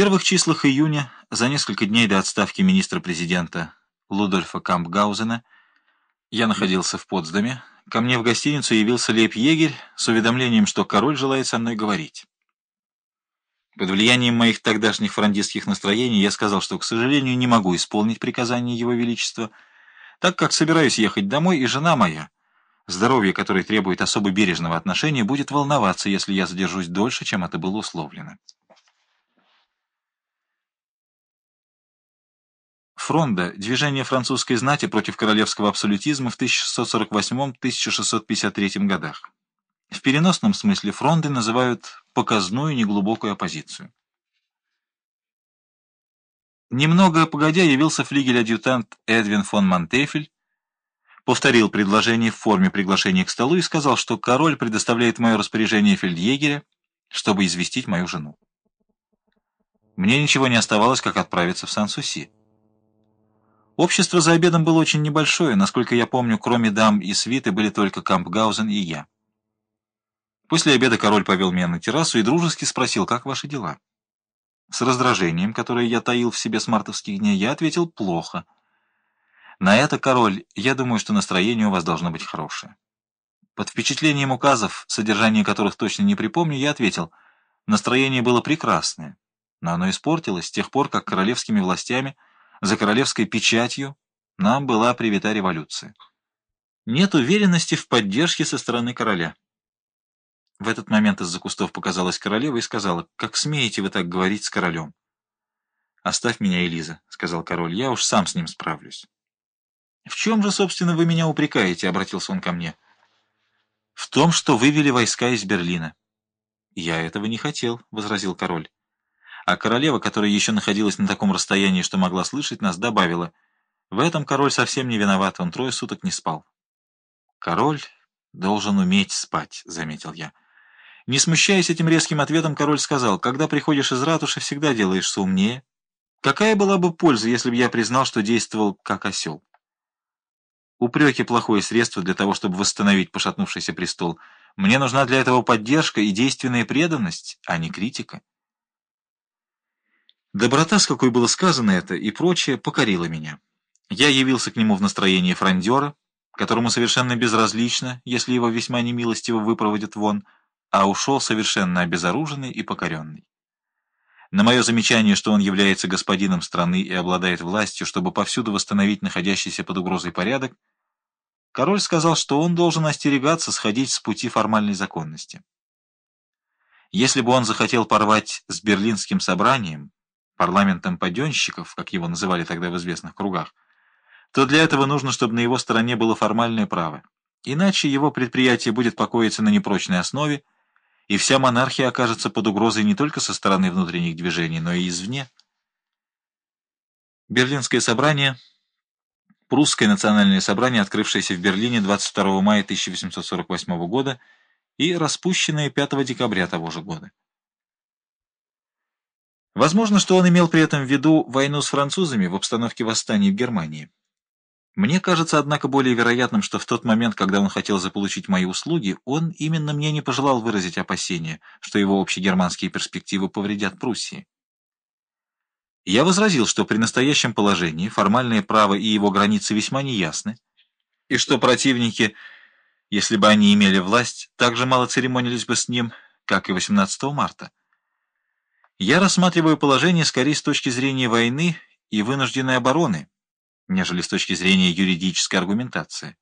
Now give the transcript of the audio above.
первых числах июня, за несколько дней до отставки министра-президента Лудольфа Кампгаузена, я находился в Потсдаме. Ко мне в гостиницу явился лейб-егерь с уведомлением, что король желает со мной говорить. Под влиянием моих тогдашних франдистских настроений я сказал, что, к сожалению, не могу исполнить приказание Его Величества, так как собираюсь ехать домой, и жена моя, здоровье которой требует особо бережного отношения, будет волноваться, если я задержусь дольше, чем это было условлено. Фронда – движение французской знати против королевского абсолютизма в 1648-1653 годах. В переносном смысле фронды называют показную неглубокую оппозицию. Немного погодя явился флигель-адъютант Эдвин фон Монтефель, повторил предложение в форме приглашения к столу и сказал, что король предоставляет мое распоряжение фельдъегеря, чтобы известить мою жену. Мне ничего не оставалось, как отправиться в Сан-Суси. Общество за обедом было очень небольшое, насколько я помню, кроме дам и свиты были только Кампгаузен и я. После обеда король повел меня на террасу и дружески спросил, как ваши дела. С раздражением, которое я таил в себе с мартовских дней, я ответил «плохо». На это, король, я думаю, что настроение у вас должно быть хорошее. Под впечатлением указов, содержание которых точно не припомню, я ответил, настроение было прекрасное, но оно испортилось с тех пор, как королевскими властями – за королевской печатью нам была привита революция. Нет уверенности в поддержке со стороны короля. В этот момент из-за кустов показалась королева и сказала, «Как смеете вы так говорить с королем?» «Оставь меня, Элиза», — сказал король, — «я уж сам с ним справлюсь». «В чем же, собственно, вы меня упрекаете?» — обратился он ко мне. «В том, что вывели войска из Берлина». «Я этого не хотел», — возразил король. А королева, которая еще находилась на таком расстоянии, что могла слышать нас, добавила, «В этом король совсем не виноват, он трое суток не спал». «Король должен уметь спать», — заметил я. Не смущаясь этим резким ответом, король сказал, «Когда приходишь из ратуши, всегда делаешься умнее. Какая была бы польза, если бы я признал, что действовал как осел?» Упреки — плохое средство для того, чтобы восстановить пошатнувшийся престол. Мне нужна для этого поддержка и действенная преданность, а не критика. Доброта, с какой было сказано это, и прочее, покорила меня. Я явился к нему в настроении фрондера, которому совершенно безразлично, если его весьма немилостиво выпроводят вон, а ушел совершенно обезоруженный и покоренный. На мое замечание, что он является господином страны и обладает властью, чтобы повсюду восстановить находящийся под угрозой порядок, король сказал, что он должен остерегаться сходить с пути формальной законности. Если бы он захотел порвать с Берлинским собранием, парламентом паденщиков, как его называли тогда в известных кругах, то для этого нужно, чтобы на его стороне было формальное право. Иначе его предприятие будет покоиться на непрочной основе, и вся монархия окажется под угрозой не только со стороны внутренних движений, но и извне. Берлинское собрание, прусское национальное собрание, открывшееся в Берлине 22 мая 1848 года и распущенное 5 декабря того же года. Возможно, что он имел при этом в виду войну с французами в обстановке восстания в Германии. Мне кажется, однако, более вероятным, что в тот момент, когда он хотел заполучить мои услуги, он именно мне не пожелал выразить опасения, что его общегерманские перспективы повредят Пруссии. Я возразил, что при настоящем положении формальное право и его границы весьма неясны, и что противники, если бы они имели власть, так же мало церемонились бы с ним, как и 18 марта. Я рассматриваю положение скорее с точки зрения войны и вынужденной обороны, нежели с точки зрения юридической аргументации.